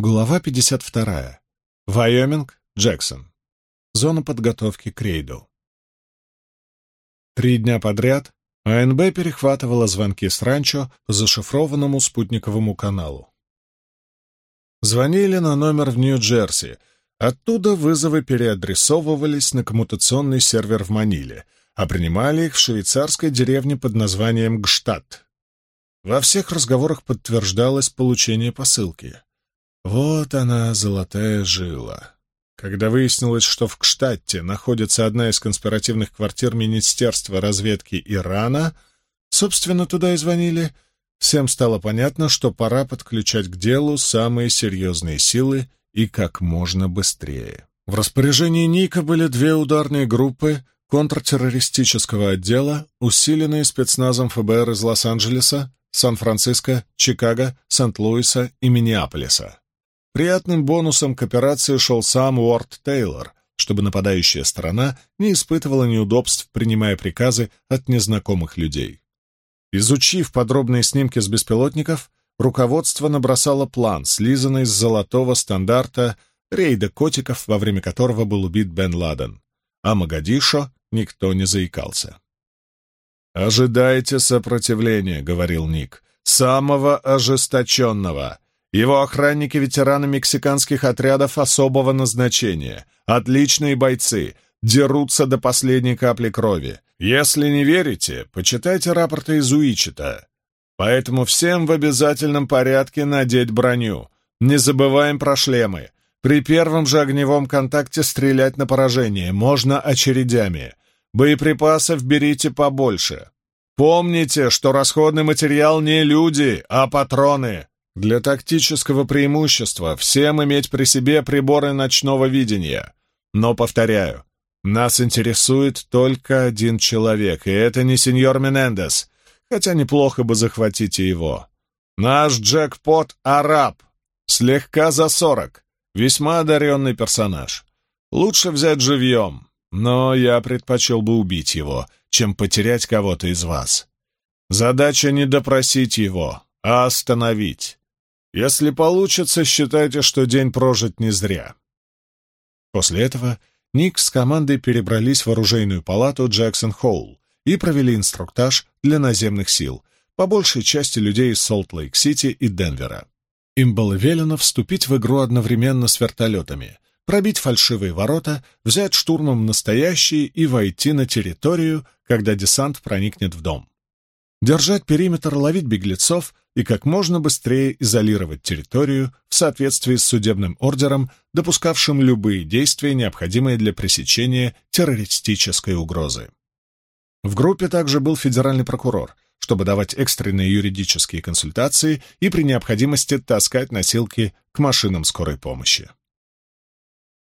Глава 52. Вайоминг, Джексон. Зона подготовки к рейду. Три дня подряд АНБ перехватывала звонки с ранчо по зашифрованному спутниковому каналу. Звонили на номер в Нью-Джерси. Оттуда вызовы переадресовывались на коммутационный сервер в Маниле, а принимали их в швейцарской деревне под названием Гштадт. Во всех разговорах подтверждалось получение посылки — вот она, золотая жила. Когда выяснилось, что в Кштадте находится одна из конспиративных квартир Министерства разведки Ирана, собственно, туда и звонили, всем стало понятно, что пора подключать к делу самые серьезные силы и как можно быстрее. В распоряжении Ника были две ударные группы контртеррористического отдела, усиленные спецназом ФБР из Лос-Анджелеса, Сан-Франциско, Чикаго, Сент-Луиса и Миннеаполиса. Приятным бонусом к операции шел сам Уорд Тейлор, чтобы нападающая сторона не испытывала неудобств, принимая приказы от незнакомых людей. Изучив подробные снимки с беспилотников, руководство набросало план, слизанный с золотого стандарта рейда котиков, во время которого был убит Бен Ладен. А Магадишо никто не заикался. «Ожидайте сопротивления», — говорил Ник, — «самого ожесточенного. Его охранники-ветераны мексиканских отрядов особого назначения, отличные бойцы, дерутся до последней капли крови. Если не верите, почитайте рапорты из Уичета. Поэтому всем в обязательном порядке надеть броню. Не забываем про шлемы. При первом же огневом контакте стрелять на поражение, можно очередями. Боеприпасов берите побольше. Помните, что расходный материал не люди, а патроны. Для тактического преимущества всем иметь при себе приборы ночного видения. Но, повторяю, нас интересует только один человек, и это не сеньор Менендес, хотя неплохо бы захватить и его. Наш джекпот — араб, слегка за сорок, весьма одаренный персонаж. Лучше взять живьем, но я предпочел бы убить его, чем потерять кого-то из вас. Задача не допросить его, а остановить. Если получится, считайте, что день прожит не зря. После этого Ник с командой перебрались в оружейную палату Джексон Холл и провели инструктаж для наземных сил, по большей части людей из Солт-Лейк-Сити и Денвера. Им было велено вступить в игру одновременно с вертолетами, пробить фальшивые ворота, взять штурмом настоящие и войти на территорию, когда десант проникнет в дом. Держать периметр, ловить беглецов, и как можно быстрее изолировать территорию в соответствии с судебным ордером, допускавшим любые действия, необходимые для пресечения террористической угрозы. В группе также был федеральный прокурор, чтобы давать экстренные юридические консультации и при необходимости таскать носилки к машинам скорой помощи.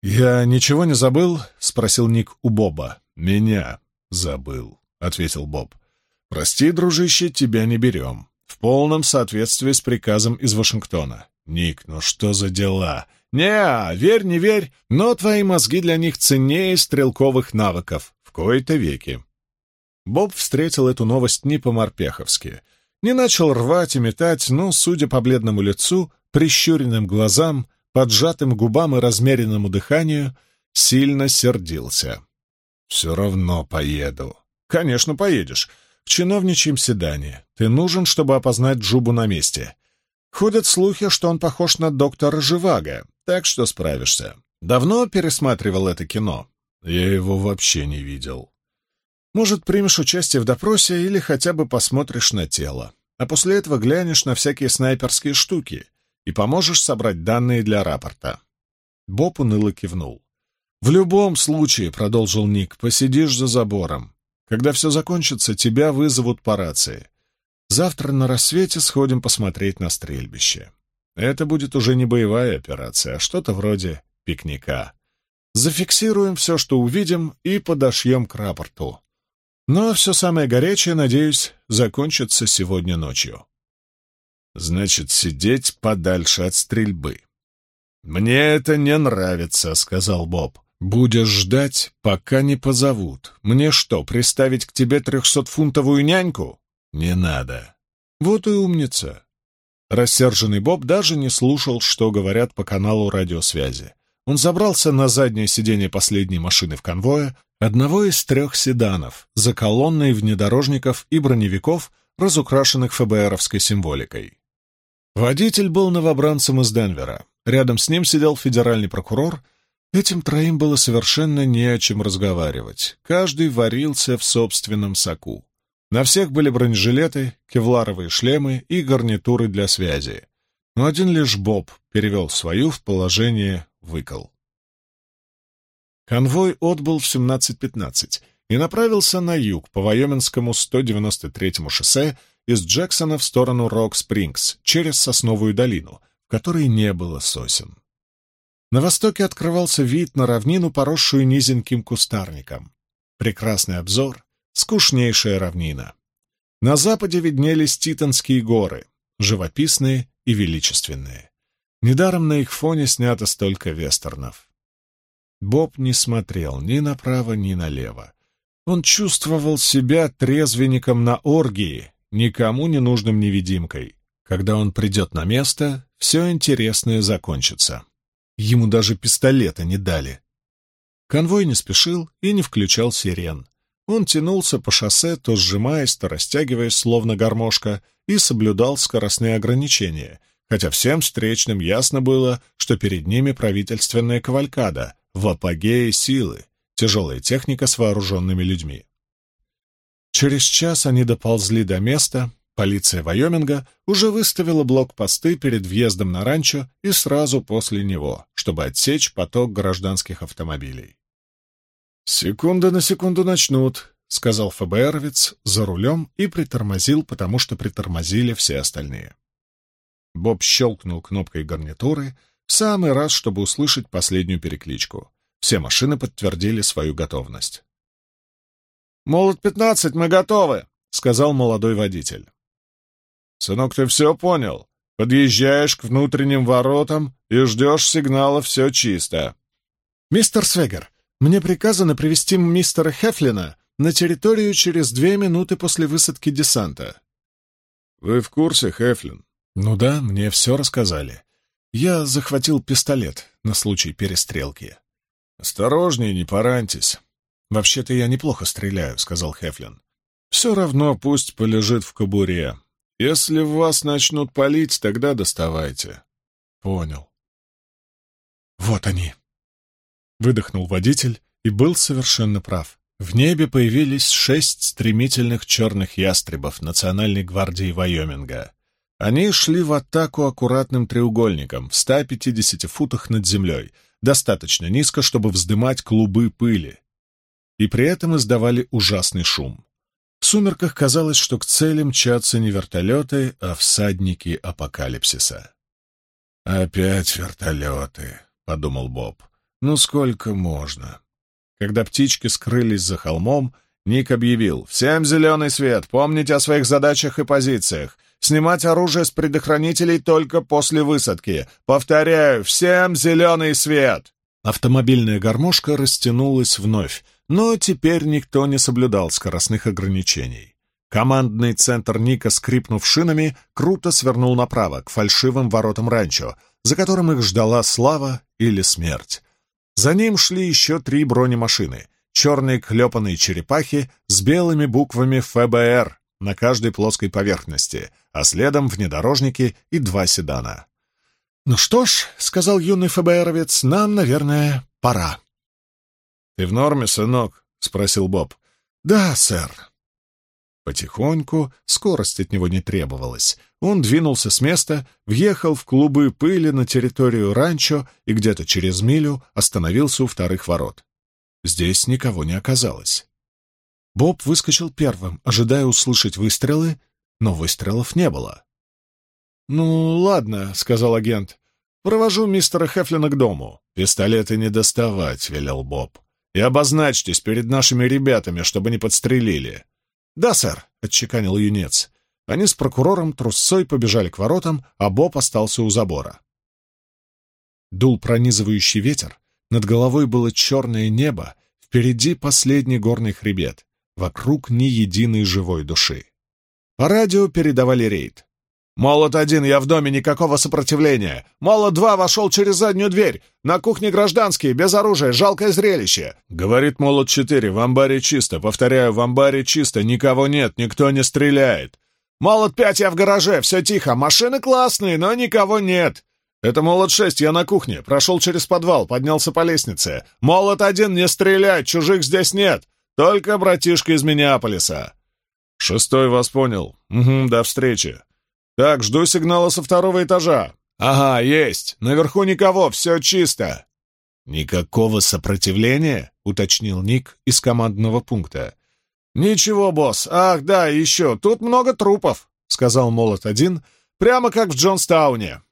«Я ничего не забыл?» — спросил Ник у Боба. «Меня забыл», — ответил Боб. «Прости, дружище, тебя не берем в полном соответствии с приказом из Вашингтона. Ник, ну что за дела? Не, верь, не верь, но твои мозги для них ценнее стрелковых навыков, в кои-то веки. Боб встретил эту новость не по-морпеховски. Не начал рвать и метать, но, судя по бледному лицу, прищуренным глазам, поджатым губам и размеренному дыханию, сильно сердился. «Все равно поеду». «Конечно, поедешь в чиновничьем седане. Ты нужен, чтобы опознать Джубу на месте. Ходят слухи, что он похож на доктора Живаго, так что справишься. Давно пересматривал это кино? Я его вообще не видел. Может, примешь участие в допросе или хотя бы посмотришь на тело, а после этого глянешь на всякие снайперские штуки и поможешь собрать данные для рапорта. Боб уныло кивнул. «В любом случае», — продолжил Ник, — «посидишь за забором. Когда все закончится, тебя вызовут по рации. Завтра на рассвете сходим посмотреть на стрельбище. Это будет уже не боевая операция, а что-то вроде пикника. Зафиксируем все, что увидим, и подошьем к рапорту. Но все самое горячее, надеюсь, закончится сегодня ночью. Значит, сидеть подальше от стрельбы. «Мне это не нравится», — сказал Боб. «Будешь ждать, пока не позовут. Мне что, приставить к тебе трехсотфунтовую няньку?» «Не надо». «Вот и умница». Рассерженный Боб даже не слушал, что говорят по каналу радиосвязи. Он забрался на заднее сиденье последней машины в конвое, одного из трех седанов, за колонной внедорожников и броневиков, разукрашенных ФБРовской символикой. Водитель был новобранцем из Денвера. Рядом с ним сидел федеральный прокурор. Этим троим было совершенно не о чем разговаривать. Каждый варился в собственном соку. На всех были бронежилеты, кевларовые шлемы и гарнитуры для связи. Но один лишь Боб перевел свою в положение выкол. Конвой отбыл в 17.15 и направился на юг по Вайоминскому 193-му шоссе из Джексона в сторону Рок-Спрингс через Сосновую долину, в которой не было сосен. На востоке открывался вид на равнину, поросшую низеньким кустарником. Прекрасный обзор, скучнейшая равнина. На западе виднелись Титанские горы, живописные и величественные. Недаром на их фоне снято столько вестернов. Боб не смотрел ни направо, ни налево. Он чувствовал себя трезвенником на оргии, никому не нужным невидимкой. Когда он придет на место, все интересное закончится. Ему даже пистолета не дали. Конвой не спешил и не включал сирен. Он тянулся по шоссе, то сжимаясь, то растягиваясь, словно гармошка, и соблюдал скоростные ограничения, хотя всем встречным ясно было, что перед ними правительственная кавалькада в апогее силы, тяжелая техника с вооруженными людьми. Через час они доползли до места, полиция Вайоминга уже выставила блокпосты перед въездом на ранчо и сразу после него, чтобы отсечь поток гражданских автомобилей. «Секунда на секунду начнут», — сказал ФБРовец за рулем и притормозил, потому что притормозили все остальные. Боб щелкнул кнопкой гарнитуры в самый раз, чтобы услышать последнюю перекличку. Все машины подтвердили свою готовность. «Молот-15, мы готовы!» — сказал молодой водитель. «Сынок, ты все понял? Подъезжаешь к внутренним воротам и ждешь сигнала «все чисто». «Мистер Свегер, мне приказано привести мистера Хефлина на территорию через две минуты после высадки десанта». «Вы в курсе, Хефлин?» «Ну да, мне все рассказали. Я захватил пистолет на случай перестрелки». «Осторожнее, не пораньтесь. «Вообще-то я неплохо стреляю», — сказал Хефлин. «Все равно пусть полежит в кобуре. Если в вас начнут палить, тогда доставайте». «Понял». «Вот они», — выдохнул водитель и был совершенно прав. В небе появились шесть стремительных черных ястребов Национальной гвардии Вайоминга. Они шли в атаку аккуратным треугольником в 150 футах над землей, достаточно низко, чтобы вздымать клубы пыли, и при этом издавали ужасный шум. В сумерках казалось, что к цели мчатся не вертолеты, а всадники апокалипсиса. «Опять вертолеты», — подумал Боб. «Ну сколько можно?» Когда птички скрылись за холмом, Ник объявил «Всем зеленый свет! Помните о своих задачах и позициях! Снимать оружие с предохранителей только после высадки! Повторяю, всем зеленый свет!» Автомобильная гармошка растянулась вновь, но теперь никто не соблюдал скоростных ограничений. Командный центр Ника, скрипнув шинами, круто свернул направо, к фальшивым воротам ранчо, за которым их ждала слава или смерть. За ним шли еще три бронемашины, черные клепанные черепахи с белыми буквами ФБР на каждой плоской поверхности, а следом внедорожники и два седана. «Ну что ж», — сказал юный ФБРовец, — «нам, наверное, пора». «Ты в норме, сынок?» — спросил Боб. «Да, сэр». Потихоньку, скорость от него не требовалась. Он двинулся с места, въехал в клубы пыли на территорию ранчо и где-то через милю остановился у вторых ворот. Здесь никого не оказалось. Боб выскочил первым, ожидая услышать выстрелы, но выстрелов не было. «Ну, ладно», — сказал агент. «Провожу мистера Хефлина к дому». «Пистолеты не доставать», — велел Боб. И обозначьтесь перед нашими ребятами, чтобы не подстрелили. — Да, сэр, — отчеканил юнец. Они с прокурором трусцой побежали к воротам, а Боб остался у забора. Дул пронизывающий ветер, над головой было черное небо, впереди последний горный хребет, вокруг ни единой живой души. По радио передавали рейд. «Молот-один, я в доме, никакого сопротивления. Молот-два вошел через заднюю дверь. На кухне гражданские, без оружия, жалкое зрелище». Говорит Молот-четыре, в амбаре чисто. Повторяю, в амбаре чисто, никого нет, никто не стреляет. Молот-пять, я в гараже, все тихо. Машины классные, но никого нет. Это Молот-6, я на кухне. Прошел через подвал, поднялся по лестнице. Молот-один, не стрелять, чужих здесь нет. Только братишка из Миннеаполиса. Шестой вас понял. Угу, до встречи. «Так, жду сигнала со второго этажа». «Ага, есть. Наверху никого, все чисто». «Никакого сопротивления?» — уточнил Ник из командного пункта. «Ничего, босс. Ах, да, еще. Тут много трупов», — сказал Молот-1, прямо как в Джонстауне.